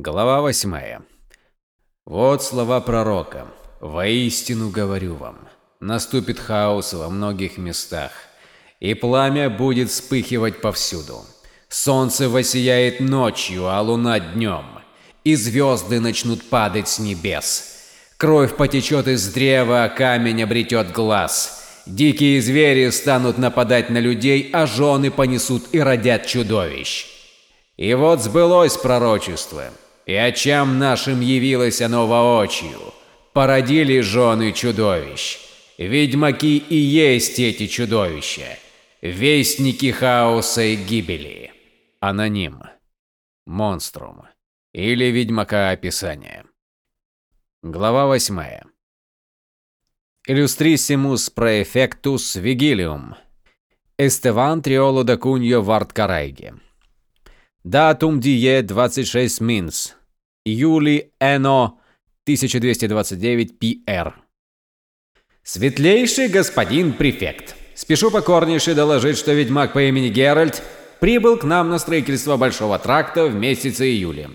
Глава восьмая. Вот слова пророка. «Воистину говорю вам, наступит хаос во многих местах, и пламя будет вспыхивать повсюду. Солнце воссияет ночью, а луна днем, и звезды начнут падать с небес. Кровь потечет из древа, а камень обретет глаз. Дикие звери станут нападать на людей, а жены понесут и родят чудовищ. И вот сбылось пророчество, и очам нашим явилось оно воочию. Породили жены чудовищ. Ведьмаки и есть эти чудовища. Вестники хаоса и гибели. Аноним. Монструм. Или Ведьмака описания. Глава 8. Illustrissimus praefectus vigilium. Estevан Триоло да Куньо Вард Карайги. Датум дие 26 Минс. Июли Эно 1229 ПР. Светлейший господин префект, спешу покорнейше доложить, что ведьмак по имени Геральт прибыл к нам на строительство Большого тракта в месяце июля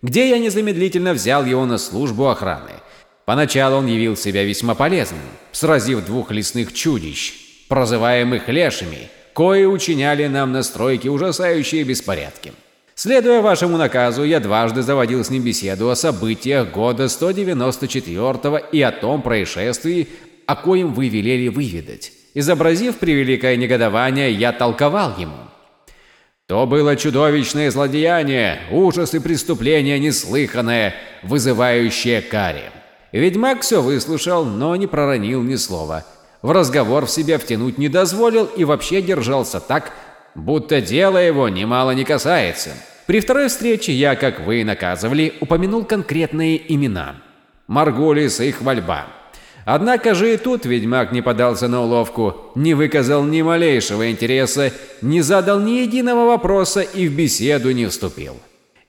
где я незамедлительно взял его на службу охраны. Поначалу он явил себя весьма полезным, сразив двух лесных чудищ, прозываемых лешими, кои учиняли нам на стройке ужасающие беспорядки. Следуя вашему наказу, я дважды заводил с ним беседу о событиях года 194 и о том происшествии, о коем вы велели выведать. Изобразив превеликое негодование, я толковал ему. То было чудовищное злодеяние, ужас и преступление неслыханное, вызывающее каре. Ведьмак все выслушал, но не проронил ни слова. В разговор в себя втянуть не дозволил и вообще держался так, будто дело его немало не касается. При второй встрече я, как вы наказывали, упомянул конкретные имена. Маргулис и Хвальба. Однако же и тут ведьмак не подался на уловку, не выказал ни малейшего интереса, не задал ни единого вопроса и в беседу не вступил.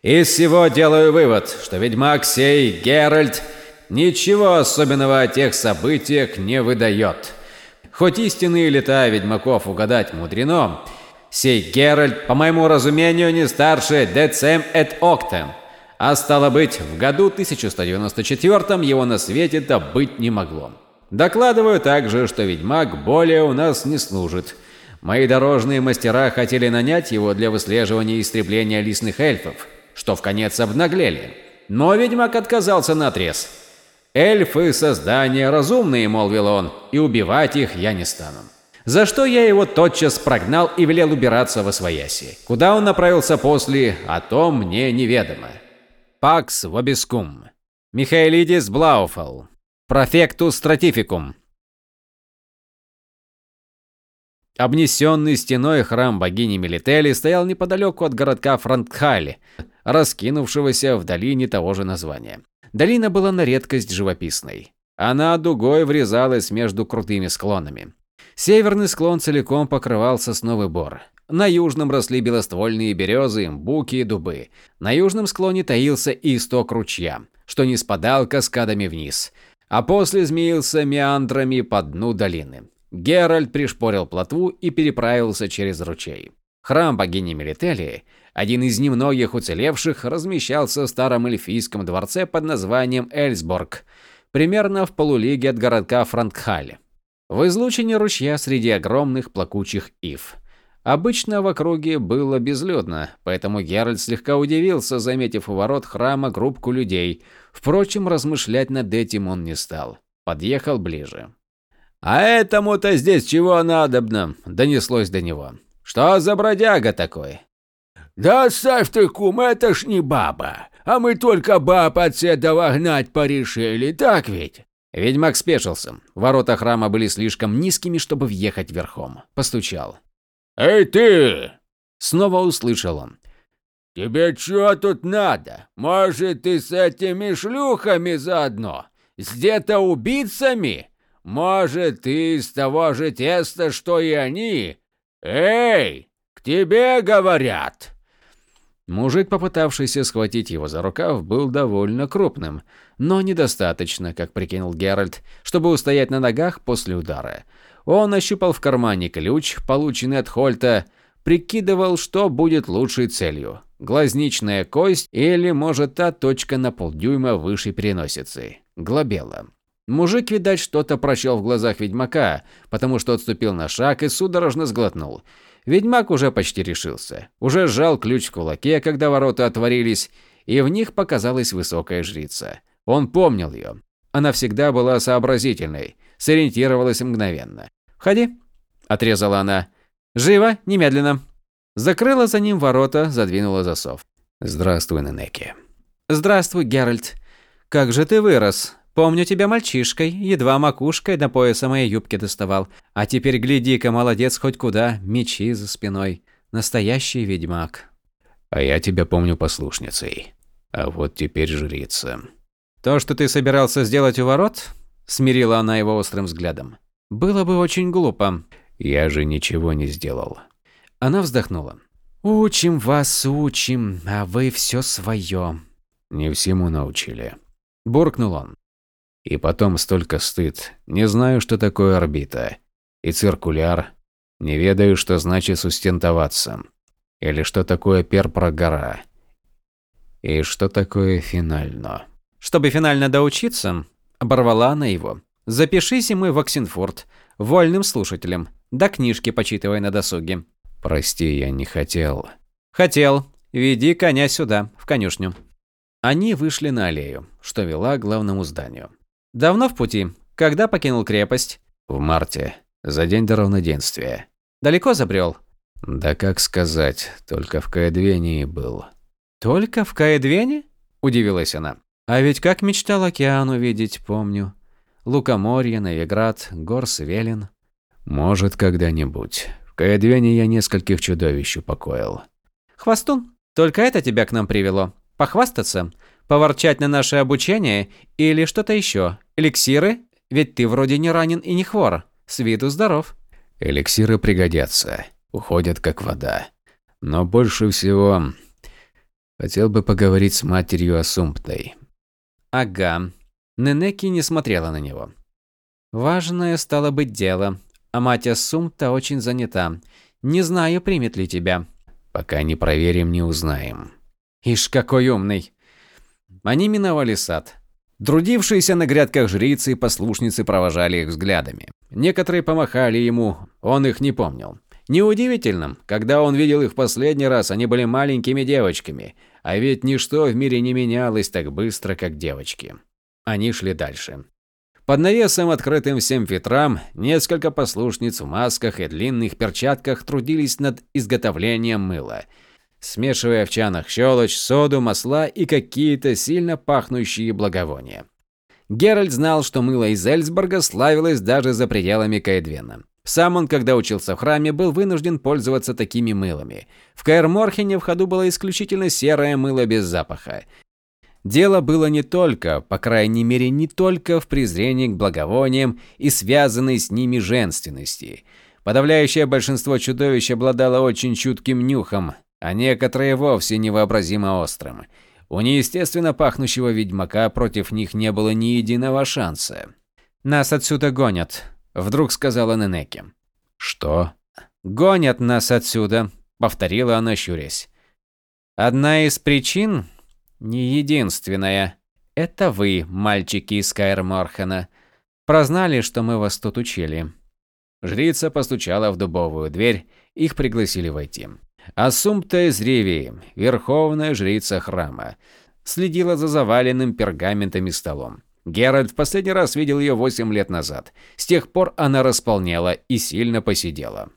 Из всего делаю вывод, что ведьмак сей Геральт ничего особенного о тех событиях не выдает. Хоть истинные лета ведьмаков угадать мудрено, сей Геральт, по моему разумению, не старше Децем эт Октем, а стало быть, в году 1194 его на свете-то быть не могло. Докладываю также, что ведьмак более у нас не служит. Мои дорожные мастера хотели нанять его для выслеживания и истребления лесных эльфов, что в конец обнаглели. Но ведьмак отказался наотрез. «Эльфы – создания разумные», – молвил он, – «и убивать их я не стану». За что я его тотчас прогнал и велел убираться во свояси. Куда он направился после, о том мне неведомо. Пакс вобискум. Михаэлидис Блауфел. Профектус стратификум. Обнесенный стеной храм богини Мелители стоял неподалеку от городка Франкхали, раскинувшегося в долине того же названия. Долина была на редкость живописной. Она дугой врезалась между крутыми склонами. Северный склон целиком покрывал сосновый бор. На южном росли белоствольные березы, буки и дубы. На южном склоне таился исток ручья, что не спадал каскадами вниз, а после змеился меандрами по дну долины. Геральт пришпорил плотву и переправился через ручей. Храм богини Мелителии, один из немногих уцелевших, размещался в старом эльфийском дворце под названием Эльсборг, примерно в полулиге от городка Франкхале. В излучине ручья среди огромных плакучих ив – Обычно в округе было безлюдно, поэтому Геральт слегка удивился, заметив у ворот храма группку людей. Впрочем, размышлять над этим он не стал. Подъехал ближе. «А этому-то здесь чего надобно?» – донеслось до него. «Что за бродяга такой?» «Да оставь ты, кум, это ж не баба. А мы только баб отседова гнать порешили, так ведь?» Ведьмак спешился. Ворота храма были слишком низкими, чтобы въехать верхом. Постучал. «Эй ты!» Снова услышал он. «Тебе что тут надо? Может, ты с этими шлюхами заодно? С где-то убийцами? Может, ты из того же теста, что и они? Эй, к тебе говорят!» Мужик, попытавшийся схватить его за рукав, был довольно крупным, но недостаточно, как прикинул Геральт, чтобы устоять на ногах после удара. Он ощупал в кармане ключ, полученный от Хольта, прикидывал, что будет лучшей целью – глазничная кость или, может, та точка на полдюйма выше переносицы – глобела. Мужик, видать, что-то прочел в глазах ведьмака, потому что отступил на шаг и судорожно сглотнул. Ведьмак уже почти решился. Уже сжал ключ в кулаке, когда ворота отворились, и в них показалась высокая жрица. Он помнил ее. Она всегда была сообразительной, сориентировалась мгновенно. «Входи», – отрезала она. «Живо, немедленно». Закрыла за ним ворота, задвинула засов. «Здравствуй, Ненеки». «Здравствуй, Геральт. Как же ты вырос. Помню тебя мальчишкой, едва макушкой до пояса моей юбки доставал. А теперь гляди-ка, молодец хоть куда, мечи за спиной. Настоящий ведьмак». «А я тебя помню послушницей. А вот теперь жрица». «То, что ты собирался сделать у ворот?» – смирила она его острым взглядом. «Было бы очень глупо». «Я же ничего не сделал». Она вздохнула. «Учим вас, учим, а вы все свое». «Не всему научили». Буркнул он. «И потом столько стыд. Не знаю, что такое орбита. И циркуляр. Не ведаю, что значит сустентоваться. Или что такое перпрогора. И что такое финально». Чтобы финально доучиться, оборвала она его. Запишись и мы в Оксенфорд, вольным слушателем, да книжки почитывай на досуге. Прости, я не хотел. Хотел. Веди коня сюда, в конюшню. Они вышли на аллею, что вела к главному зданию. Давно в пути? Когда покинул крепость? В марте, за день до равноденствия. Далеко забрел? Да как сказать, только в Каэдвении был. Только в Каэдвене? Удивилась она. А ведь как мечтал океан увидеть, помню. Лукоморье, Новиград, гор Свелин. Может, когда-нибудь. В Каэдвене я нескольких чудовищ упокоил. Хвостун, только это тебя к нам привело? Похвастаться? Поворчать на наше обучение? Или что-то еще? Эликсиры? Ведь ты вроде не ранен и не хвор. С виду здоров. Эликсиры пригодятся. Уходят как вода. Но больше всего... Хотел бы поговорить с матерью Асумптой. Ага. Ненеки не смотрела на него. Важное стало быть дело. А мать Ассумта очень занята. Не знаю, примет ли тебя. Пока не проверим, не узнаем. Ишь, какой умный. Они миновали сад. Друдившиеся на грядках жрицы и послушницы провожали их взглядами. Некоторые помахали ему, он их не помнил. Неудивительно, когда он видел их последний раз, они были маленькими девочками, а ведь ничто в мире не менялось так быстро, как девочки. Они шли дальше. Под навесом, открытым всем ветрам, несколько послушниц в масках и длинных перчатках трудились над изготовлением мыла, смешивая в чанах щелочь, соду, масла и какие-то сильно пахнущие благовония. Геральт знал, что мыло из Эльсборга славилось даже за пределами Каэдвена. Сам он, когда учился в храме, был вынужден пользоваться такими мылами. В Каэр-Морхене в ходу было исключительно серое мыло без запаха. Дело было не только, по крайней мере, не только в презрении к благовониям и связанной с ними женственности. Подавляющее большинство чудовищ обладало очень чутким нюхом, а некоторые вовсе невообразимо острым. У неестественно пахнущего ведьмака против них не было ни единого шанса. «Нас отсюда гонят», Вдруг сказала Ненеки. «Что?» «Гонят нас отсюда», — повторила она, щурясь. «Одна из причин, не единственная, это вы, мальчики из Каэр-Морхена, прознали, что мы вас тут учили». Жрица постучала в дубовую дверь, их пригласили войти. Ассумпта из Ревии, верховная жрица храма, следила за заваленным пергаментами столом. Геральт в последний раз видел ее восемь лет назад. С тех пор она располнела и сильно посидела.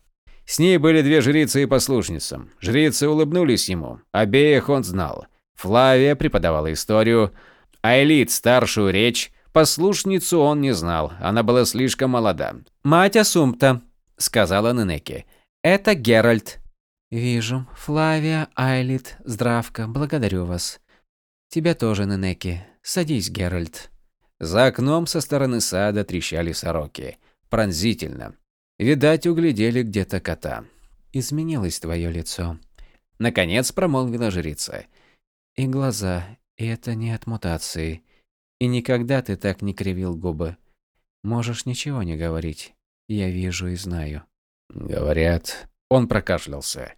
С ней были две жрицы и послушница. Жрицы улыбнулись ему. Обеих он знал. Флавия преподавала историю, а Элит – старшую речь. Послушницу он не знал, она была слишком молода. «Мать Асумпта», – сказала Ненеке. «Это Геральт». «Вижу. Флавия, Айлит, здравка, благодарю вас. Тебя тоже, Ненеки. Садись, Геральт». За окном со стороны сада трещали сороки. Пронзительно. Видать, углядели где-то кота. «Изменилось твое лицо», — наконец промолвила жрица. «И глаза, и это не от мутации. И никогда ты так не кривил губы. Можешь ничего не говорить. Я вижу и знаю». «Говорят, Он прокашлялся.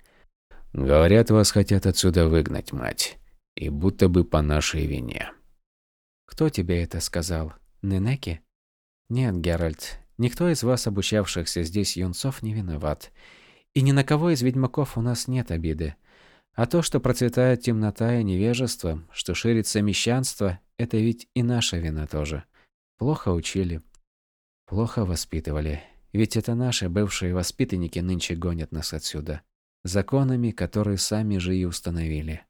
«Говорят, вас хотят отсюда выгнать, мать. И будто бы по нашей вине». «Кто тебе это сказал? Ненеки?» «Нет, Геральт, никто из вас, обучавшихся здесь юнцов, не виноват. И ни на кого из ведьмаков у нас нет обиды. А то, что процветает темнота и невежество, что ширится мещанство, это ведь и наша вина тоже. Плохо учили, плохо воспитывали. Ведь это наши бывшие воспитанники нынче гонят нас отсюда. Законами, которые сами же и установили.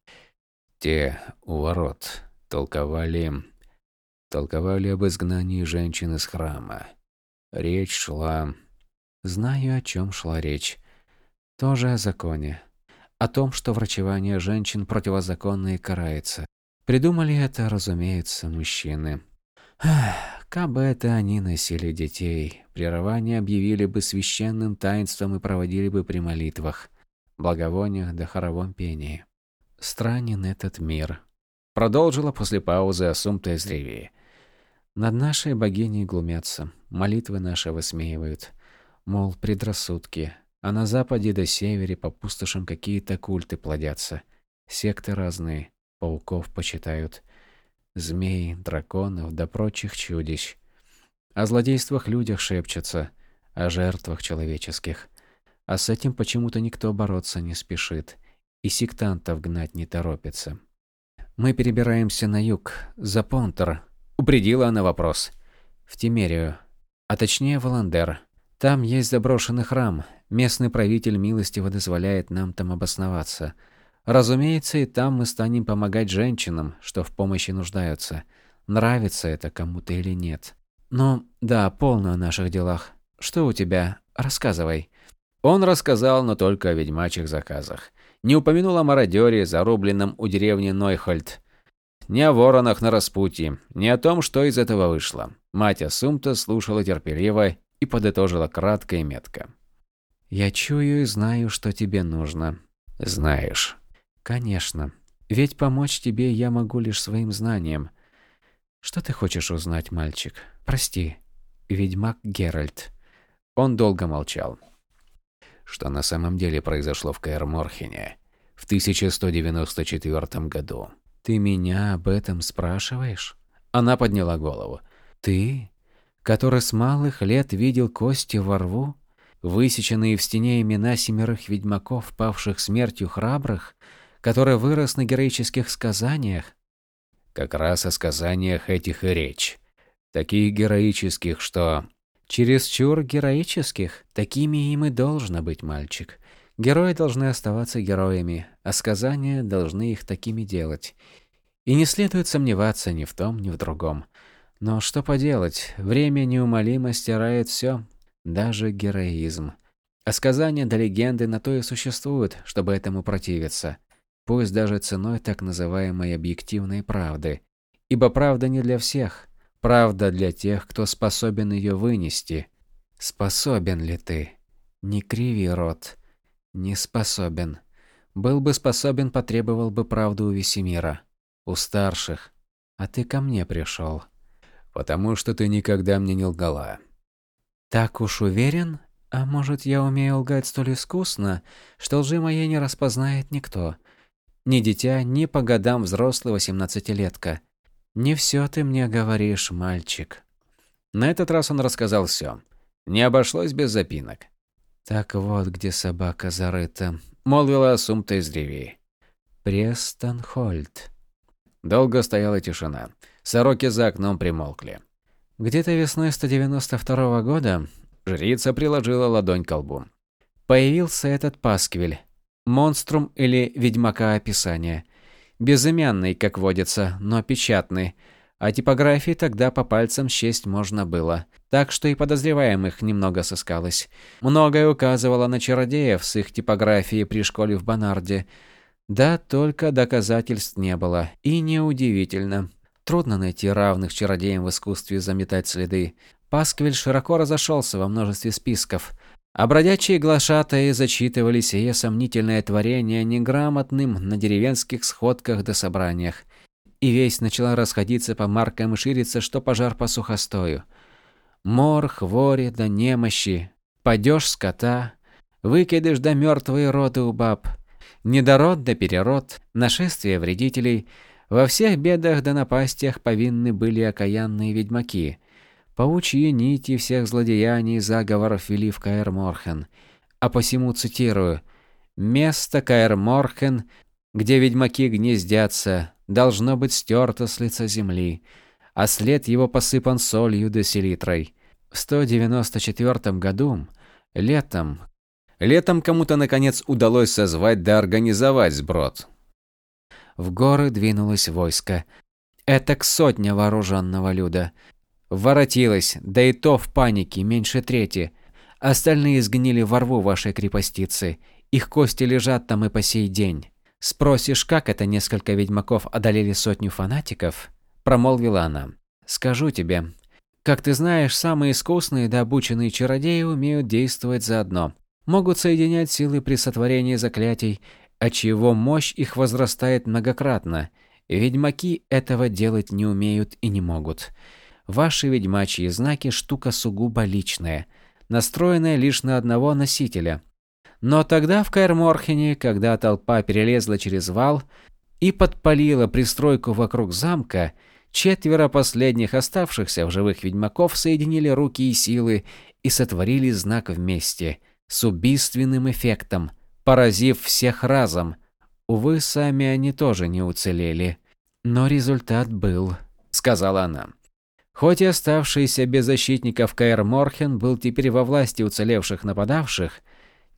Те у ворот толковали... Толковали об изгнании женщин из храма. Речь шла... Знаю, о чем шла речь. Тоже о законе. О том, что врачевание женщин противозаконно и карается. Придумали это, разумеется, мужчины. Как бы это они носили детей, прерывание объявили бы священным таинством и проводили бы при молитвах, благовониях да хоровом пении. Странен этот мир. Продолжила после паузы Асумта из Ривии. Над нашей богиней глумятся, молитвы наши высмеивают. Мол, предрассудки, а на западе до севере по пустошам какие-то культы плодятся. Секты разные, пауков почитают. Змей, драконов да прочих чудищ. О злодействах людях шепчутся, о жертвах человеческих. А с этим почему-то никто бороться не спешит, и сектантов гнать не торопится. Мы перебираемся на юг, за Понтер. Упредила она вопрос. В Тимерию, а точнее в Аландер. Там есть заброшенный храм, Местный правитель милостиво дозволяет нам там обосноваться. Разумеется, и там мы станем помогать женщинам, что в помощи нуждаются. Нравится это кому-то или нет. Ну, да, полно о наших делах. Что у тебя? Рассказывай. Он рассказал, но только о ведьмачьих заказах. Не упомянул о мародере, зарубленном у деревни Нойхольд. Ни о воронах на распутье, ни о том, что из этого вышло. Мать Асумта слушала терпеливо и подытожила кратко и метко. Я чую и знаю, что тебе нужно. Знаешь. Конечно. Ведь помочь тебе я могу лишь своим знанием. Что ты хочешь узнать, мальчик? Прости. Ведьмак Геральт. Он долго молчал. Что на самом деле произошло в Каэр-Морхене в 1194 году. Ты меня об этом спрашиваешь? Она подняла голову. Ты, который с малых лет видел кости во рву? Высеченные в стене имена семерых ведьмаков, павших смертью храбрых, который вырос на героических сказаниях. Как раз о сказаниях этих и речь. Таких героических, что... Чересчур героических. Такими им и должно быть, мальчик. Герои должны оставаться героями, а сказания должны их такими делать. И не следует сомневаться ни в том, ни в другом. Но что поделать, время неумолимо стирает все, даже героизм. А сказания да легенды на то и существуют, чтобы этому противиться. Пусть даже ценой так называемой объективной правды. Ибо правда не для всех. Правда для тех, кто способен ее вынести. Способен ли ты? Не криви рот. Не способен. Был бы способен, потребовал бы правду у Весемира. У старших. А ты ко мне пришел. Потому что ты никогда мне не лгала. Так уж уверен? А может, я умею лгать столь искусно, что лжи моей не распознает никто? Ни дитя, ни по годам взрослый восемнадцатилетка. Не все ты мне говоришь, мальчик. На этот раз он рассказал все. Не обошлось без запинок. Так вот, где собака зарыта, молвила Сумта из Ривии. Престон Хольт. Долго стояла тишина. Сороки за окном примолкли. Где-то весной 192 года жрица приложила ладонь к лбу. Появился этот пасквиль. Монструм или ведьмака описания. Безымянный, как водится, но печатный. А типографии тогда по пальцам счесть можно было. Так что и подозреваемых немного сыскалось. Многое указывало на чародеев с их типографией при школе в Бонарде. Да, только доказательств не было. И неудивительно. Трудно найти равных чародеям в искусстве заметать следы. Пасквиль широко разошелся во множестве списков, а бродячие глашатаи зачитывали сие сомнительное творение неграмотным на деревенских сходках да собраниях. И весть начала расходиться по маркам и шириться, что пожар по сухостою. Мор, хвори да немощи, падеж скота, Выкидыш да мертвые роты у баб. Недород да перерод, нашествие вредителей. Во всех бедах да напастях повинны были окаянные ведьмаки. Паучьи нити всех злодеяний и заговоров вели в Каэр Морхен. А посему цитирую «Место Каэр Морхен, где ведьмаки гнездятся, должно быть стерто с лица земли, а след его посыпан солью да селитрой». В 194 году, летом, летом кому-то наконец удалось созвать да организовать сброд. В горы двинулось войско. Это к сотня вооруженного люда. Воротилось, да и то в панике, меньше трети. Остальные сгнили во рву вашей крепостицы. Их кости лежат там и по сей день. Спросишь, как это несколько ведьмаков одолели сотню фанатиков? Промолвила она. Скажу тебе, как ты знаешь, самые искусные да обученные чародеи умеют действовать заодно. Могут соединять силы при сотворении заклятий, отчего мощь их возрастает многократно. Ведьмаки этого делать не умеют и не могут. Ваши ведьмачьи знаки – штука сугубо личная, настроенная лишь на одного носителя. Но тогда в Каэр-Морхене, когда толпа перелезла через вал и подпалила пристройку вокруг замка – Четверо последних оставшихся в живых ведьмаков соединили руки и силы и сотворили знак вместе, с убийственным эффектом, поразив всех разом. Увы, сами они тоже не уцелели. Но результат был, сказала она. Хоть и оставшийся без защитников Каэр Морхен был теперь во власти уцелевших нападавших,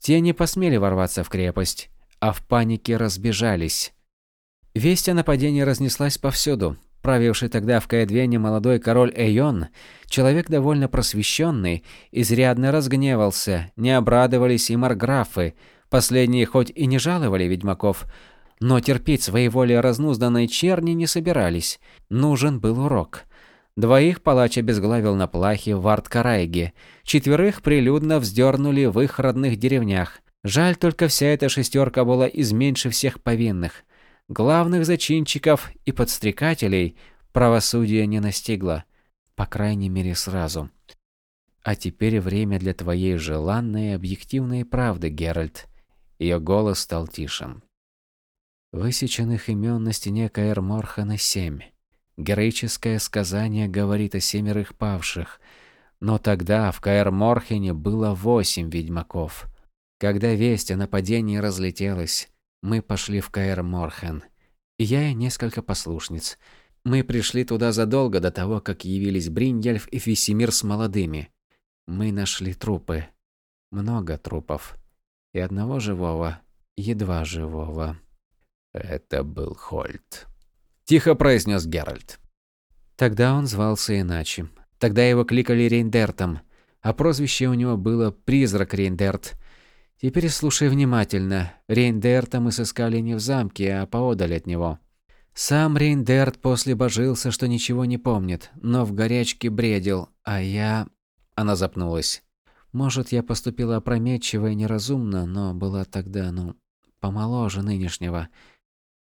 те не посмели ворваться в крепость, а в панике разбежались. Весть о нападении разнеслась повсюду, Правивший тогда в Каэдвене молодой король Эйон, человек довольно просвещенный, изрядно разгневался, не обрадовались и марграфы. Последние хоть и не жаловали ведьмаков, но терпеть своей воли разнузданной черни не собирались. Нужен был урок. Двоих палач обезглавил на плахе в Арткарайге, четверых прилюдно вздернули в их родных деревнях. Жаль только вся эта шестерка была из меньше всех повинных. Главных зачинщиков и подстрекателей правосудие не настигло, по крайней мере сразу. А теперь время для твоей желанной объективной правды, Геральт. Ее голос стал тише. Высеченных имен на стене Каэр Морхана семь. Героическое сказание говорит о семерых павших. Но тогда в Каэр Морхене было восемь ведьмаков. Когда весть о нападении разлетелась, мы пошли в Каэр Морхен. Я и несколько послушниц. Мы пришли туда задолго до того, как явились Бриндельф и Фисимир с молодыми. Мы нашли трупы. Много трупов. И одного живого, едва живого. Это был Хольт. Тихо произнес Геральт. Тогда он звался иначе. Тогда его кликали Рейндертом, а прозвище у него было «Призрак Рейндерт», Теперь слушай внимательно. Рейндерта мы сыскали не в замке, а поодаль от него. Сам Рейндерт после божился, что ничего не помнит, но в горячке бредил, а я... Она запнулась. Может, я поступила опрометчиво и неразумно, но была тогда, ну, помоложе нынешнего.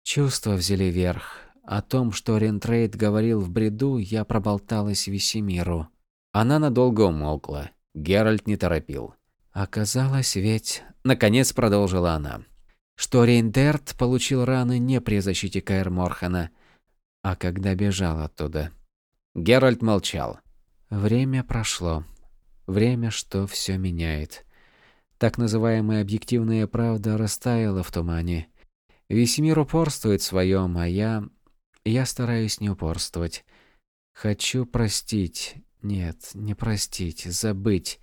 Чувства взяли верх. О том, что Рентрейд говорил в бреду, я проболталась Весемиру. Она надолго умолкла. Геральт не торопил. Оказалось ведь, наконец продолжила она, что Рейндерт получил раны не при защите Каэр Морхана, а когда бежал оттуда. Геральт молчал. Время прошло. Время, что все меняет. Так называемая объективная правда растаяла в тумане. Весь мир упорствует в своем, а я... Я стараюсь не упорствовать. Хочу простить. Нет, не простить, забыть.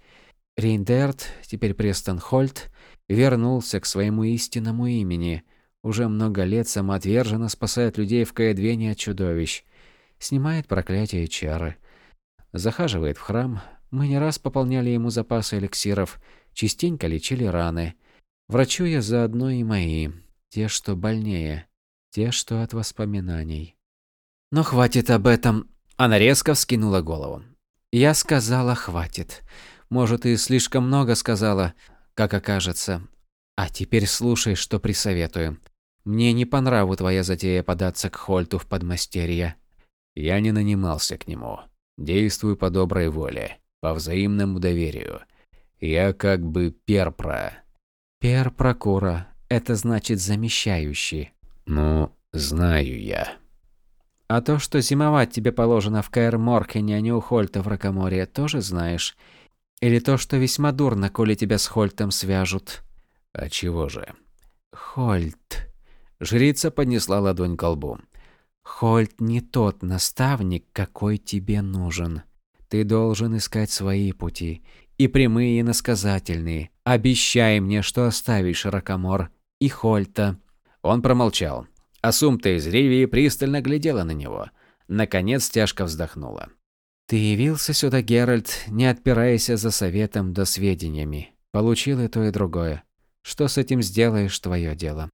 Рейндерт, теперь Престон Хольт, вернулся к своему истинному имени. Уже много лет самоотверженно спасает людей в Каэдвене от чудовищ. Снимает проклятие чары. Захаживает в храм. Мы не раз пополняли ему запасы эликсиров, частенько лечили раны. Врачу я заодно и мои. Те, что больнее. Те, что от воспоминаний. Но хватит об этом. Она резко вскинула голову. Я сказала «хватит». Может, и слишком много сказала, как окажется. А теперь слушай, что присоветую. Мне не по нраву твоя затея податься к Хольту в подмастерье. Я не нанимался к нему. Действую по доброй воле, по взаимному доверию. Я как бы перпра. Пер прокура – это значит замещающий. Ну, знаю я. А то, что зимовать тебе положено в Каэр Моркене, а не у Хольта в Ракоморье, тоже знаешь? Или то, что весьма дурно, коли тебя с Хольтом свяжут? А чего же? Хольт. Жрица поднесла ладонь к лбу. Хольт не тот наставник, какой тебе нужен. Ты должен искать свои пути, и прямые, и насказательные. Обещай мне, что оставишь Ракомор и Хольта. Он промолчал. Асумта из Ривии пристально глядела на него. Наконец тяжко вздохнула. «Ты явился сюда, Геральт, не отпирайся за советом да сведениями. Получил и то, и другое. Что с этим сделаешь, твое дело.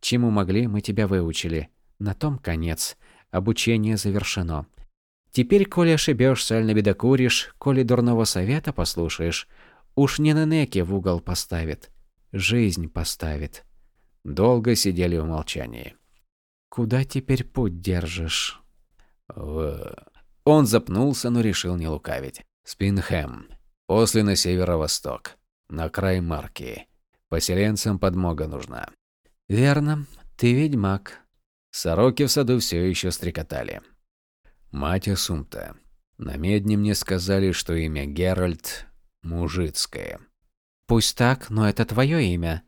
Чему могли, мы тебя выучили. На том конец. Обучение завершено. Теперь, коли ошибешься, аль набедокуришь, коли дурного совета послушаешь, уж не на неке в угол поставит. Жизнь поставит. Долго сидели в молчании. Куда теперь путь держишь? В... Он запнулся, но решил не лукавить. Спинхэм. После на северо-восток. На край Марки. Поселенцам подмога нужна. Верно. Ты ведьмак. Сороки в саду все еще стрекотали. Мать Асумта. На медне мне сказали, что имя Геральт мужицкое. Пусть так, но это твое имя.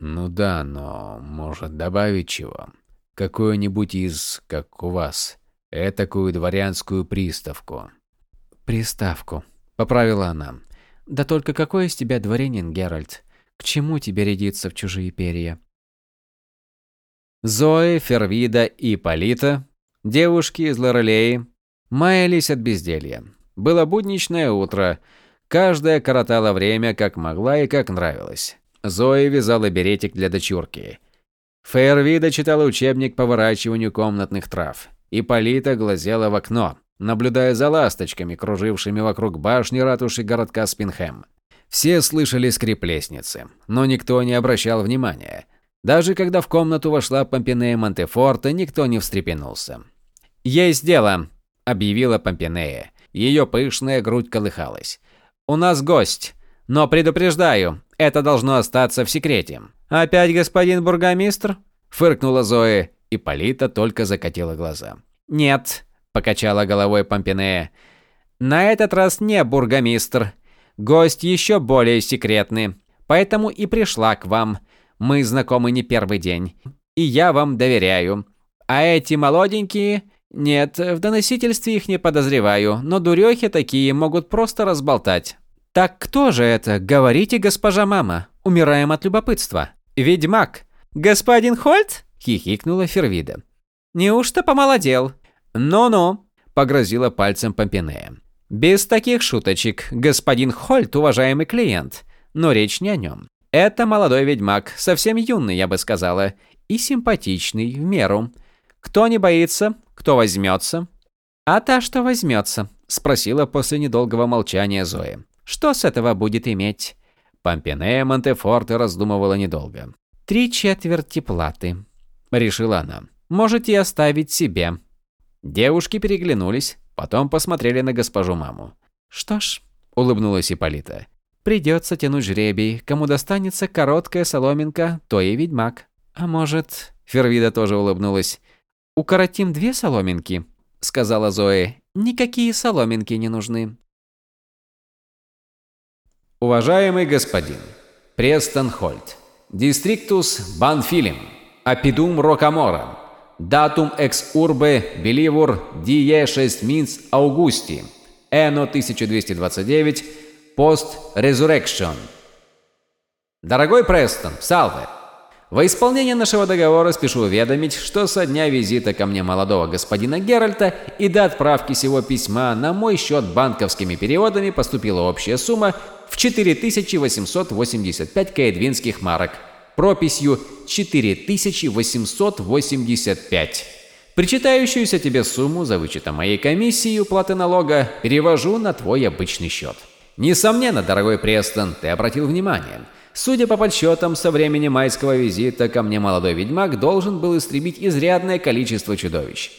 Ну да, но может добавить чего? Какое-нибудь из, как у вас, этакую дворянскую приставку. Приставку, поправила она. Да только какой из тебя дворянин, Геральт? К чему тебе рядиться в чужие перья? Зои, Фервида и Полита Девушки из Лорелеи маялись от безделья. Было будничное утро. Каждая коротала время как могла и как нравилось. Зоя вязала беретик для дочурки. Фейервида читала учебник по выращиванию комнатных трав. И Полита глазела в окно, наблюдая за ласточками, кружившими вокруг башни ратуши городка Спинхэм. Все слышали скрип лестницы, но никто не обращал внимания. Даже когда в комнату вошла Помпинея Монтефорта, никто не встрепенулся. «Есть дело», – объявила Помпинея. Ее пышная грудь колыхалась. «У нас гость, но предупреждаю, это должно остаться в секрете». «Опять господин бургомистр?» – фыркнула Зоя, и Полита только закатила глаза. «Нет», – покачала головой Помпинея. «На этот раз не бургомистр. Гость еще более секретный, поэтому и пришла к вам». Мы знакомы не первый день, и я вам доверяю. А эти молоденькие... Нет, в доносительстве их не подозреваю, но дурехи такие могут просто разболтать. Так кто же это? Говорите, госпожа мама. Умираем от любопытства. Ведьмак. Господин Хольт? Хихикнула Фервида. Неужто помолодел? Ну-ну, погрозила пальцем Помпинея. Без таких шуточек, господин Хольт, уважаемый клиент. Но речь не о нем. Это молодой ведьмак, совсем юный, я бы сказала, и симпатичный, в меру. Кто не боится, кто возьмется? А та, что возьмется, спросила после недолгого молчания Зоя. Что с этого будет иметь? Помпинея Монтефорте раздумывала недолго. «Три четверти платы», — решила она. «Можете оставить себе». Девушки переглянулись, потом посмотрели на госпожу маму. «Что ж», — улыбнулась Ипполита, Придется тянуть жребий. Кому достанется короткая соломинка, то и ведьмак. А может, Фервида тоже улыбнулась. Укоротим две соломинки, сказала Зои. Никакие соломинки не нужны. Уважаемый господин, Престон Хольт, Дистриктус Банфилим, Апидум Рокамора, Датум экс урбе Беливур Дие 6 Минц Аугусти, Эно 1229, Пост Resurrection. Дорогой Престон, салве! Во исполнение нашего договора спешу уведомить, что со дня визита ко мне молодого господина Геральта и до отправки сего письма на мой счет банковскими переводами поступила общая сумма в 4885 каэдвинских марок, прописью 4885. Причитающуюся тебе сумму за вычетом моей комиссии уплаты налога перевожу на твой обычный счет. Несомненно, дорогой Престон, ты обратил внимание. Судя по подсчетам, со времени майского визита ко мне молодой ведьмак должен был истребить изрядное количество чудовищ.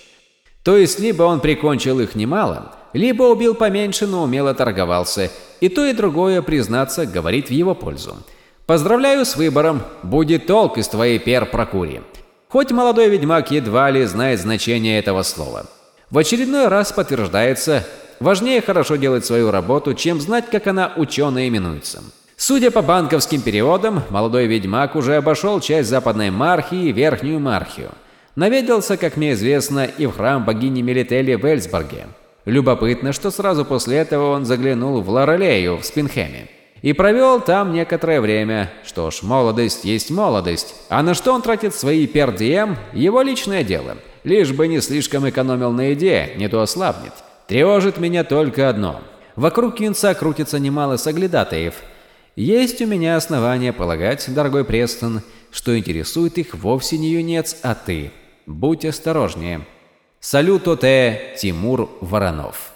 То есть, либо он прикончил их немало, либо убил поменьше, но умело торговался. И то, и другое, признаться, говорит в его пользу. Поздравляю с выбором, будет толк из твоей пер-прокури. Хоть молодой ведьмак едва ли знает значение этого слова. В очередной раз подтверждается, важнее хорошо делать свою работу, чем знать, как она учено именуется. Судя по банковским переводам, молодой ведьмак уже обошел часть западной Мархии и верхнюю Мархию. Наведался, как мне известно, и в храм богини Мелители в Эльсборге. Любопытно, что сразу после этого он заглянул в Лорелею в Спинхеме. И провел там некоторое время. Что ж, молодость есть молодость. А на что он тратит свои пердием – его личное дело. Лишь бы не слишком экономил на еде, не то ослабнет. Тревожит меня только одно. Вокруг юнца крутится немало соглядатаев. Есть у меня основания полагать, дорогой Престон, что интересует их вовсе не юнец, а ты. Будь осторожнее. Салют Оте Тимур Воронов